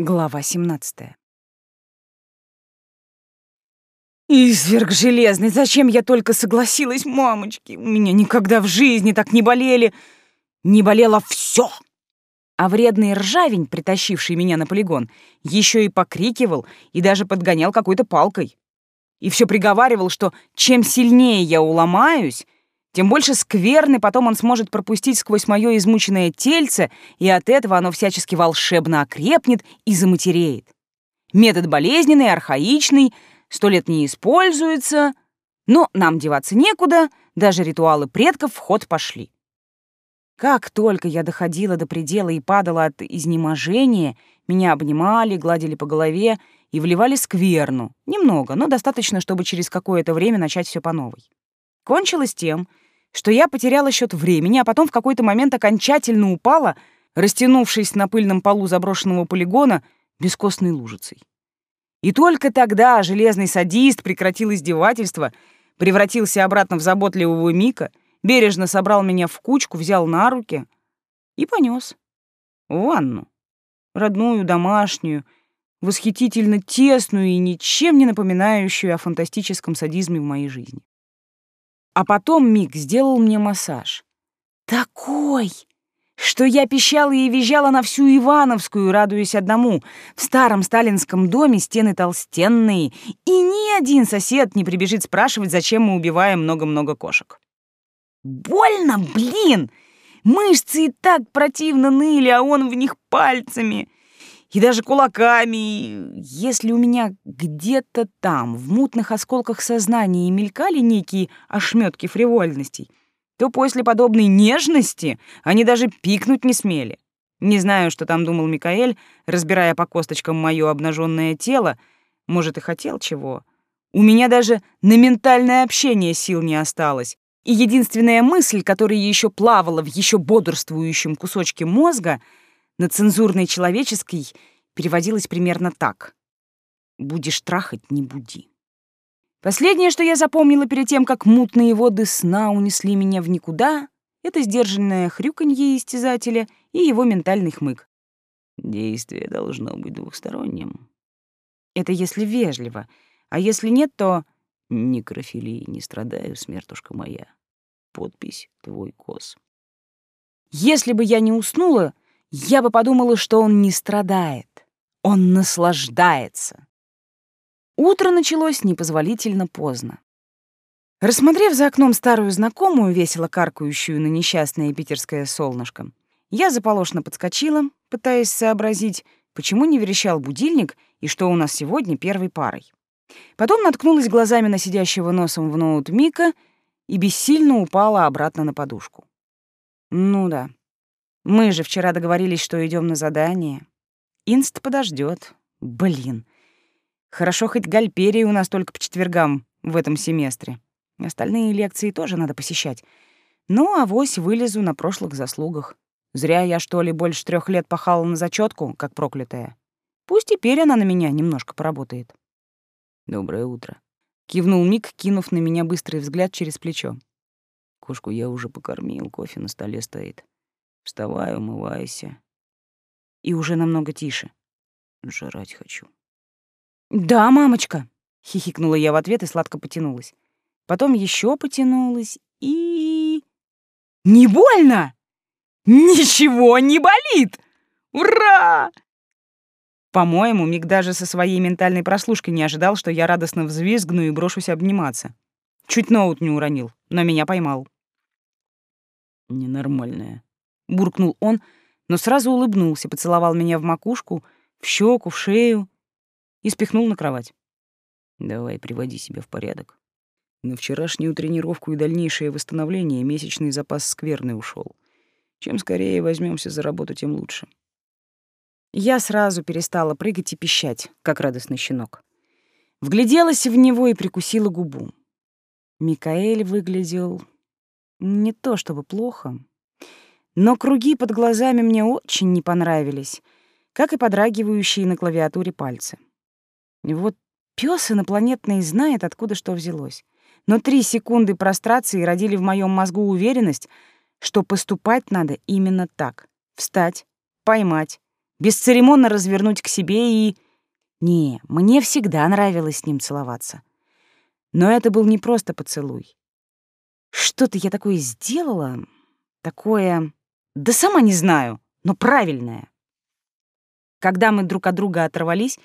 Глава 17. Изверг железный, зачем я только согласилась, мамочки? У меня никогда в жизни так не болели. Не болело все. А вредный ржавень, притащивший меня на полигон, еще и покрикивал и даже подгонял какой-то палкой. И все приговаривал, что чем сильнее я уломаюсь, тем больше скверны потом он сможет пропустить сквозь мое измученное тельце, и от этого оно всячески волшебно окрепнет и заматереет. Метод болезненный, архаичный, сто лет не используется, но нам деваться некуда, даже ритуалы предков в ход пошли. Как только я доходила до предела и падала от изнеможения, меня обнимали, гладили по голове и вливали скверну. Немного, но достаточно, чтобы через какое-то время начать все по новой. Кончилось тем, что я потеряла счет времени, а потом в какой-то момент окончательно упала, растянувшись на пыльном полу заброшенного полигона бескостной лужицей. И только тогда железный садист прекратил издевательство, превратился обратно в заботливого Мика, бережно собрал меня в кучку, взял на руки и понес в ванну, родную, домашнюю, восхитительно тесную и ничем не напоминающую о фантастическом садизме в моей жизни. А потом Мик сделал мне массаж. Такой, что я пищала и визжала на всю Ивановскую, радуясь одному. В старом сталинском доме стены толстенные, и ни один сосед не прибежит спрашивать, зачем мы убиваем много-много кошек. Больно, блин! Мышцы и так противно ныли, а он в них пальцами и даже кулаками. Если у меня где-то там, в мутных осколках сознания, мелькали некие ошметки фривольностей, то после подобной нежности они даже пикнуть не смели. Не знаю, что там думал Микаэль, разбирая по косточкам мое обнаженное тело, может, и хотел чего. У меня даже на ментальное общение сил не осталось, и единственная мысль, которая еще плавала в еще бодрствующем кусочке мозга — на цензурной человеческой переводилось примерно так. «Будешь трахать, не буди». Последнее, что я запомнила перед тем, как мутные воды сна унесли меня в никуда, это сдержанное хрюканье истязателя и его ментальный хмык. Действие должно быть двухсторонним. Это если вежливо, а если нет, то... Некрофилии не страдаю, смертушка моя. Подпись «Твой кос». Если бы я не уснула, я бы подумала, что он не страдает, он наслаждается. Утро началось непозволительно поздно. Рассмотрев за окном старую знакомую, весело каркающую на несчастное питерское солнышко, я заполошно подскочила, пытаясь сообразить, почему не верещал будильник и что у нас сегодня первой парой. Потом наткнулась глазами на сидящего носом в ноут Мика и бессильно упала обратно на подушку. Ну да, мы же вчера договорились, что идем на задание. Инст подождет. Блин. Хорошо, хоть гальперии у нас только по четвергам в этом семестре. Остальные лекции тоже надо посещать. Ну, авось вылезу на прошлых заслугах. Зря я, что ли, больше трех лет пахала на зачетку, как проклятая. Пусть теперь она на меня немножко поработает. Доброе утро. Кивнул Мик, кинув на меня быстрый взгляд через плечо. Кошку я уже покормил, кофе на столе стоит. Вставай, умывайся. И уже намного тише. Жрать хочу. Да, мамочка, хихикнула я в ответ и сладко потянулась. Потом еще потянулась и Не больно? Ничего не болит. Ура! По-моему, Мик даже со своей ментальной прослушкой не ожидал, что я радостно взвизгну и брошусь обниматься. Чуть ноут не уронил, но меня поймал. Ненормальная, буркнул он, но сразу улыбнулся, поцеловал меня в макушку, в щеку, в шею и спихнул на кровать. Давай, приводи себя в порядок. На вчерашнюю тренировку и дальнейшее восстановление месячный запас скверный ушел. Чем скорее возьмемся за работу, тем лучше. Я сразу перестала прыгать и пищать, как радостный щенок. Вгляделась в него и прикусила губу. Микаэль выглядел не то чтобы плохо, но круги под глазами мне очень не понравились, как и подрагивающие на клавиатуре пальцы. Вот пёс инопланетный знает, откуда что взялось. Но три секунды прострации родили в моем мозгу уверенность, что поступать надо именно так. Встать, поймать, бесцеремонно развернуть к себе и... Не, мне всегда нравилось с ним целоваться. Но это был не просто поцелуй. Что-то я такое сделала, такое... Да сама не знаю, но правильное. Когда мы друг от друга оторвались,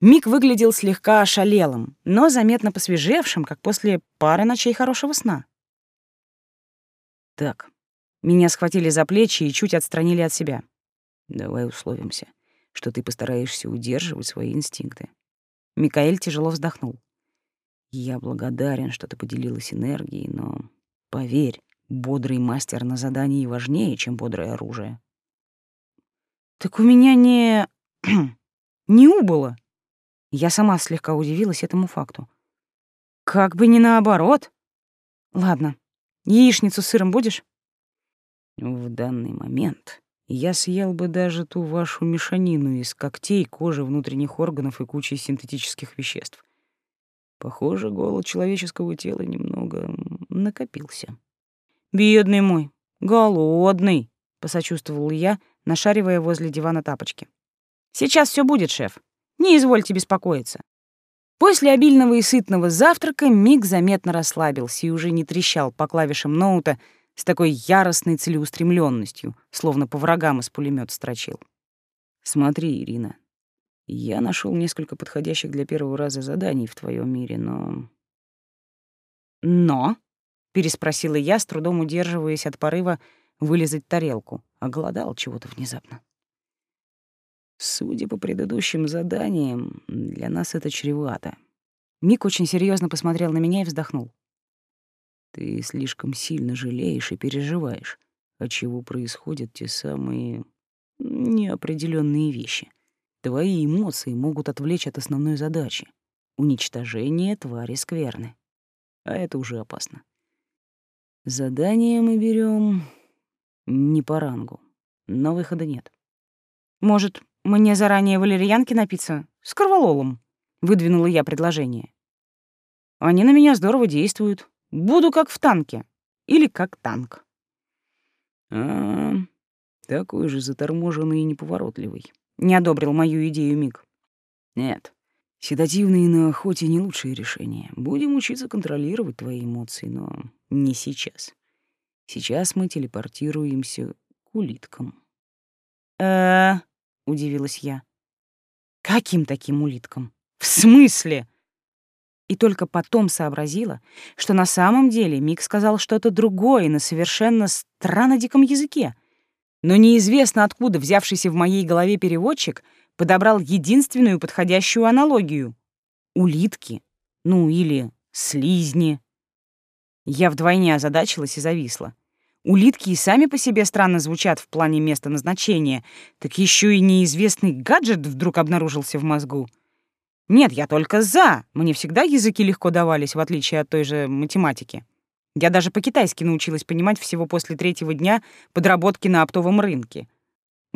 Мик выглядел слегка ошалелым, но заметно посвежевшим, как после пары ночей хорошего сна. Так, меня схватили за плечи и чуть отстранили от себя. Давай условимся, что ты постараешься удерживать свои инстинкты. Микаэль тяжело вздохнул. Я благодарен, что ты поделилась энергией, но поверь, бодрый мастер на задании важнее, чем бодрое оружие. Так у меня не... не убыло. Я сама слегка удивилась этому факту. Как бы не наоборот. Ладно, яичницу с сыром будешь? В данный момент я съел бы даже ту вашу мешанину из когтей, кожи, внутренних органов и кучи синтетических веществ. Похоже, голод человеческого тела немного накопился. «Бедный мой, голодный», — посочувствовал я, нашаривая возле дивана тапочки. «Сейчас все будет, шеф. Не извольте беспокоиться». После обильного и сытного завтрака Миг заметно расслабился и уже не трещал по клавишам ноута с такой яростной целеустремленностью, словно по врагам из пулемета строчил. «Смотри, Ирина, я нашел несколько подходящих для первого раза заданий в твоем мире, но...» «Но?» — переспросила я, с трудом удерживаясь от порыва вылезать тарелку, а голодал чего-то внезапно. Судя по предыдущим заданиям, для нас это чревато. Мик очень серьезно посмотрел на меня и вздохнул. Ты слишком сильно жалеешь и переживаешь, от чего происходят те самые неопределенные вещи. Твои эмоции могут отвлечь от основной задачи — уничтожения твари скверны. А это уже опасно. Задание мы берем не по рангу, но выхода нет. Может, мне заранее валерьянки напиться с корвалолом? Выдвинула я предложение. Они на меня здорово действуют. Буду как в танке. Или как танк. А, такой же заторможенный и неповоротливый не одобрил мою идею Мик. Нет, седативные на охоте не лучшее решение. Будем учиться контролировать твои эмоции, но не сейчас. Сейчас мы телепортируемся к улиткам. э удивилась я. «Каким таким улиткам? В смысле?» И только потом сообразила, что на самом деле Мик сказал что-то другое на совершенно странно диком языке — но неизвестно откуда взявшийся в моей голове переводчик подобрал единственную подходящую аналогию — улитки, ну или слизни. Я вдвойне озадачилась и зависла. Улитки и сами по себе странно звучат в плане места назначения, так еще и неизвестный гаджет вдруг обнаружился в мозгу. Нет, я только за. Мне всегда языки легко давались, в отличие от той же математики. Я даже по-китайски научилась понимать всего после третьего дня подработки на оптовом рынке.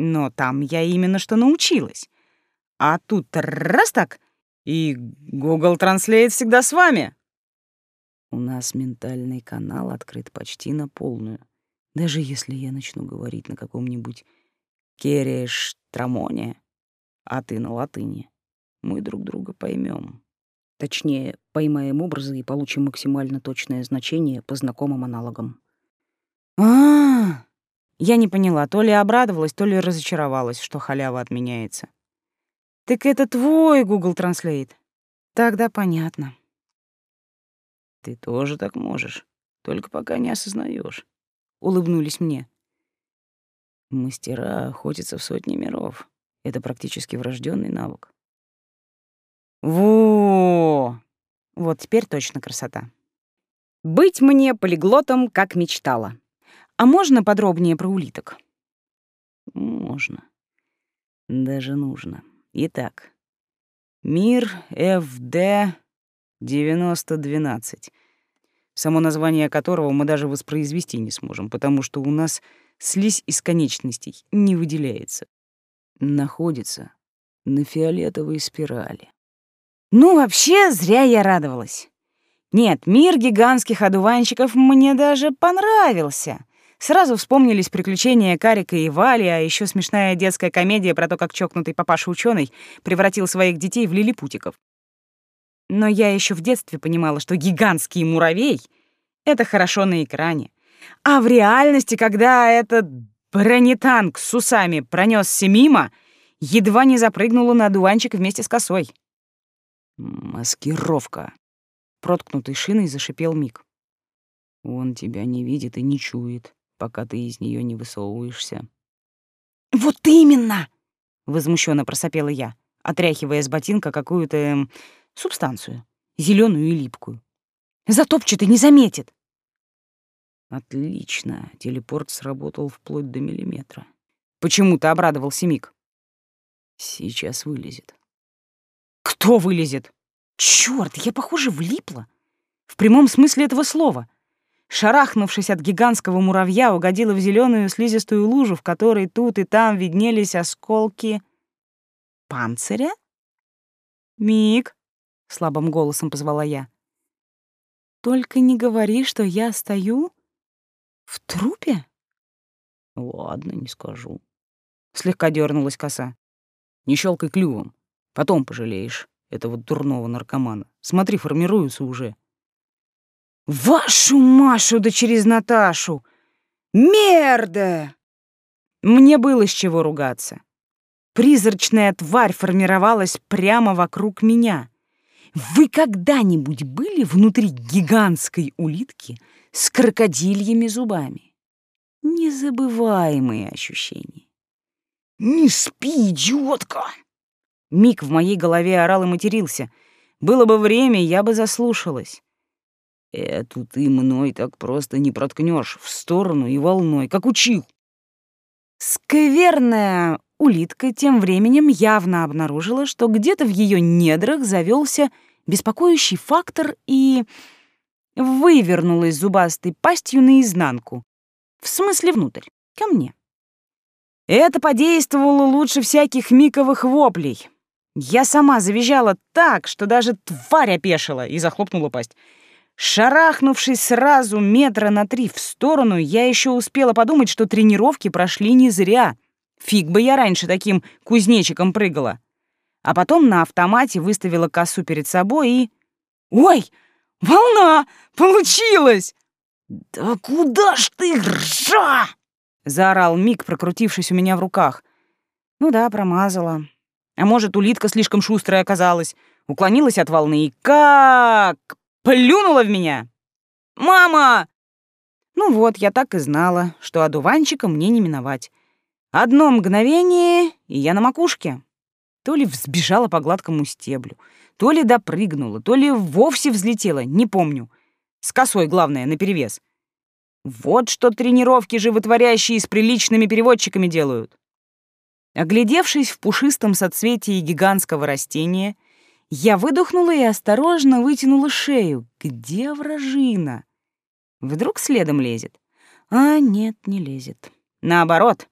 Но там я именно что научилась. А тут раз так, и Google Translate всегда с вами. У нас ментальный канал открыт почти на полную. Даже если я начну говорить на каком-нибудь кереш-трамоне, а ты на латыни, мы друг друга поймем. Точнее, поймаем образы и получим максимально точное значение по знакомым аналогам. А, -а, а Я не поняла, то ли обрадовалась, то ли разочаровалась, что халява отменяется. Так это твой Google Translate. Тогда понятно. Ты тоже так можешь, только пока не осознаешь. Улыбнулись мне. Мастера охотятся в сотни миров. Это практически врожденный навык. Во! Вот теперь точно красота. Быть мне полиглотом, как мечтала. А можно подробнее про улиток? Можно. Даже нужно. Итак, мир ФД 9012, само название которого мы даже воспроизвести не сможем, потому что у нас слизь из конечностей не выделяется. Находится на фиолетовой спирали. Ну, вообще, зря я радовалась. Нет, мир гигантских одуванчиков мне даже понравился. Сразу вспомнились приключения Карика и Вали, а еще смешная детская комедия про то, как чокнутый папаша ученый превратил своих детей в лилипутиков. Но я еще в детстве понимала, что гигантский муравей — это хорошо на экране. А в реальности, когда этот бронетанк с усами пронесся мимо, едва не запрыгнула на дуванчик вместе с косой. «Маскировка!» Проткнутый шиной зашипел Мик. «Он тебя не видит и не чует пока ты из нее не высовываешься. Вот именно! возмущенно просопела я, отряхивая с ботинка какую-то э, субстанцию, зеленую и липкую. Затопчет и не заметит. Отлично, телепорт сработал вплоть до миллиметра. Почему-то обрадовался Мик. Сейчас вылезет. Кто вылезет? Чёрт, я, похоже, влипла. В прямом смысле этого слова шарахнувшись от гигантского муравья, угодила в зеленую слизистую лужу, в которой тут и там виднелись осколки панциря. «Мик», — слабым голосом позвала я, — «только не говори, что я стою в трупе». «Ладно, не скажу», — слегка дернулась коса. «Не щелкай клювом, потом пожалеешь этого дурного наркомана. Смотри, формируются уже». Вашу Машу да через Наташу! Мерда! Мне было с чего ругаться. Призрачная тварь формировалась прямо вокруг меня. Вы когда-нибудь были внутри гигантской улитки с крокодильями зубами? Незабываемые ощущения. «Не спи, идиотка!» Мик в моей голове орал и матерился. Было бы время, я бы заслушалась. Эту ты мной так просто не проткнешь в сторону и волной, как учил. Скверная улитка тем временем явно обнаружила, что где-то в ее недрах завелся беспокоящий фактор и вывернулась зубастой пастью наизнанку. В смысле внутрь, ко мне. Это подействовало лучше всяких миковых воплей. Я сама завизжала так, что даже тварь опешила и захлопнула пасть. Шарахнувшись сразу метра на три в сторону, я еще успела подумать, что тренировки прошли не зря. Фиг бы я раньше таким кузнечиком прыгала. А потом на автомате выставила косу перед собой и... «Ой, волна! Получилось!» «Да куда ж ты, ржа!» — заорал Мик, прокрутившись у меня в руках. «Ну да, промазала. А может, улитка слишком шустрая оказалась, уклонилась от волны и как Плюнула в меня! Мама! Ну вот, я так и знала, что одуванчика мне не миновать. Одно мгновение, и я на макушке. То ли взбежала по гладкому стеблю, то ли допрыгнула, то ли вовсе взлетела, не помню. С косой, главное, наперевес. Вот что тренировки животворящие с приличными переводчиками делают. Оглядевшись в пушистом соцветии гигантского растения, я выдохнула и осторожно вытянула шею. Где вражина? Вдруг следом лезет? А нет, не лезет. Наоборот,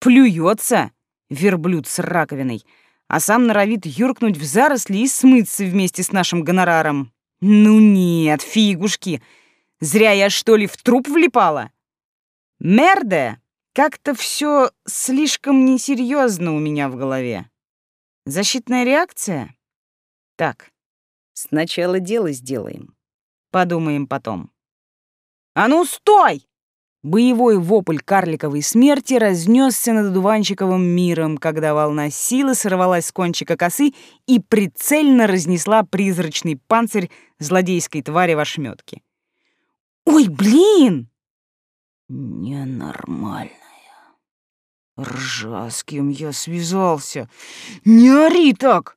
плюется верблюд с раковиной, а сам норовит юркнуть в заросли и смыться вместе с нашим гонораром. Ну нет, фигушки, зря я что ли в труп влипала? Мерде, как-то все слишком несерьезно у меня в голове. Защитная реакция? Так, сначала дело сделаем. Подумаем потом. «А ну, стой!» Боевой вопль карликовой смерти разнесся над одуванчиковым миром, когда волна силы сорвалась с кончика косы и прицельно разнесла призрачный панцирь злодейской твари в ошметке. «Ой, блин!» «Ненормальная. Ржа, с кем я связался. Не ори так!»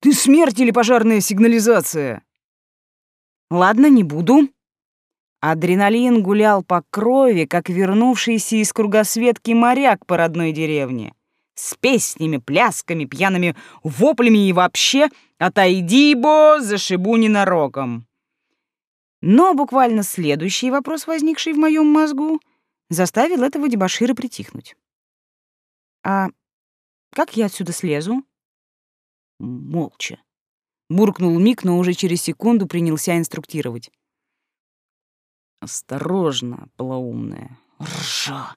Ты смерть или пожарная сигнализация? Ладно, не буду. Адреналин гулял по крови, как вернувшийся из кругосветки моряк по родной деревне. С песнями, плясками, пьяными воплями и вообще «Отойди, бо, зашибу ненароком». Но буквально следующий вопрос, возникший в моем мозгу, заставил этого дебошира притихнуть. «А как я отсюда слезу?» Молча. Буркнул Мик, но уже через секунду принялся инструктировать. «Осторожно, полоумная. Ржа!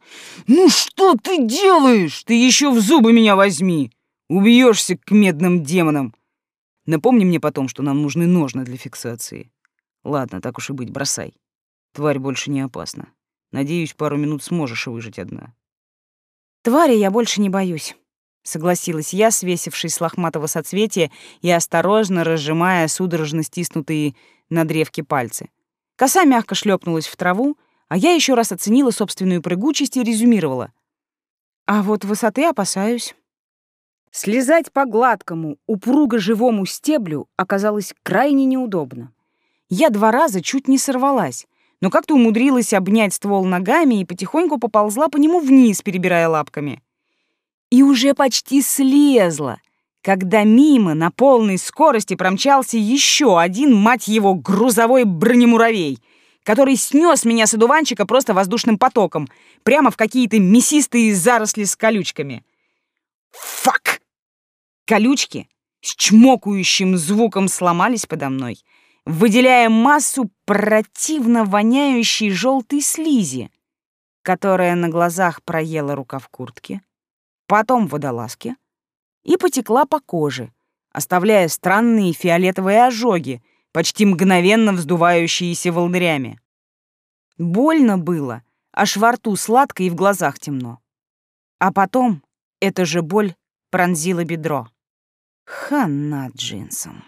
Ну что ты делаешь? Ты еще в зубы меня возьми! Убьешься к медным демонам! Напомни мне потом, что нам нужны ножны для фиксации. Ладно, так уж и быть, бросай. Тварь больше не опасна. Надеюсь, пару минут сможешь выжить одна. Твари я больше не боюсь. Согласилась я, свесившись с лохматого соцветия и осторожно разжимая судорожно стиснутые на древке пальцы. Коса мягко шлепнулась в траву, а я еще раз оценила собственную прыгучесть и резюмировала. А вот высоты опасаюсь. Слезать по гладкому, упруго живому стеблю оказалось крайне неудобно. Я два раза чуть не сорвалась, но как-то умудрилась обнять ствол ногами и потихоньку поползла по нему вниз, перебирая лапками. И уже почти слезла, когда мимо на полной скорости промчался еще один, мать его, грузовой бронемуравей, который снес меня с одуванчика просто воздушным потоком, прямо в какие-то мясистые заросли с колючками. Фак! Колючки с чмокающим звуком сломались подо мной, выделяя массу противно воняющей желтой слизи, которая на глазах проела рукав куртки, потом водолазки и потекла по коже, оставляя странные фиолетовые ожоги, почти мгновенно вздувающиеся волдырями. Больно было, аж во рту сладко и в глазах темно. А потом эта же боль пронзила бедро. Хана джинсом.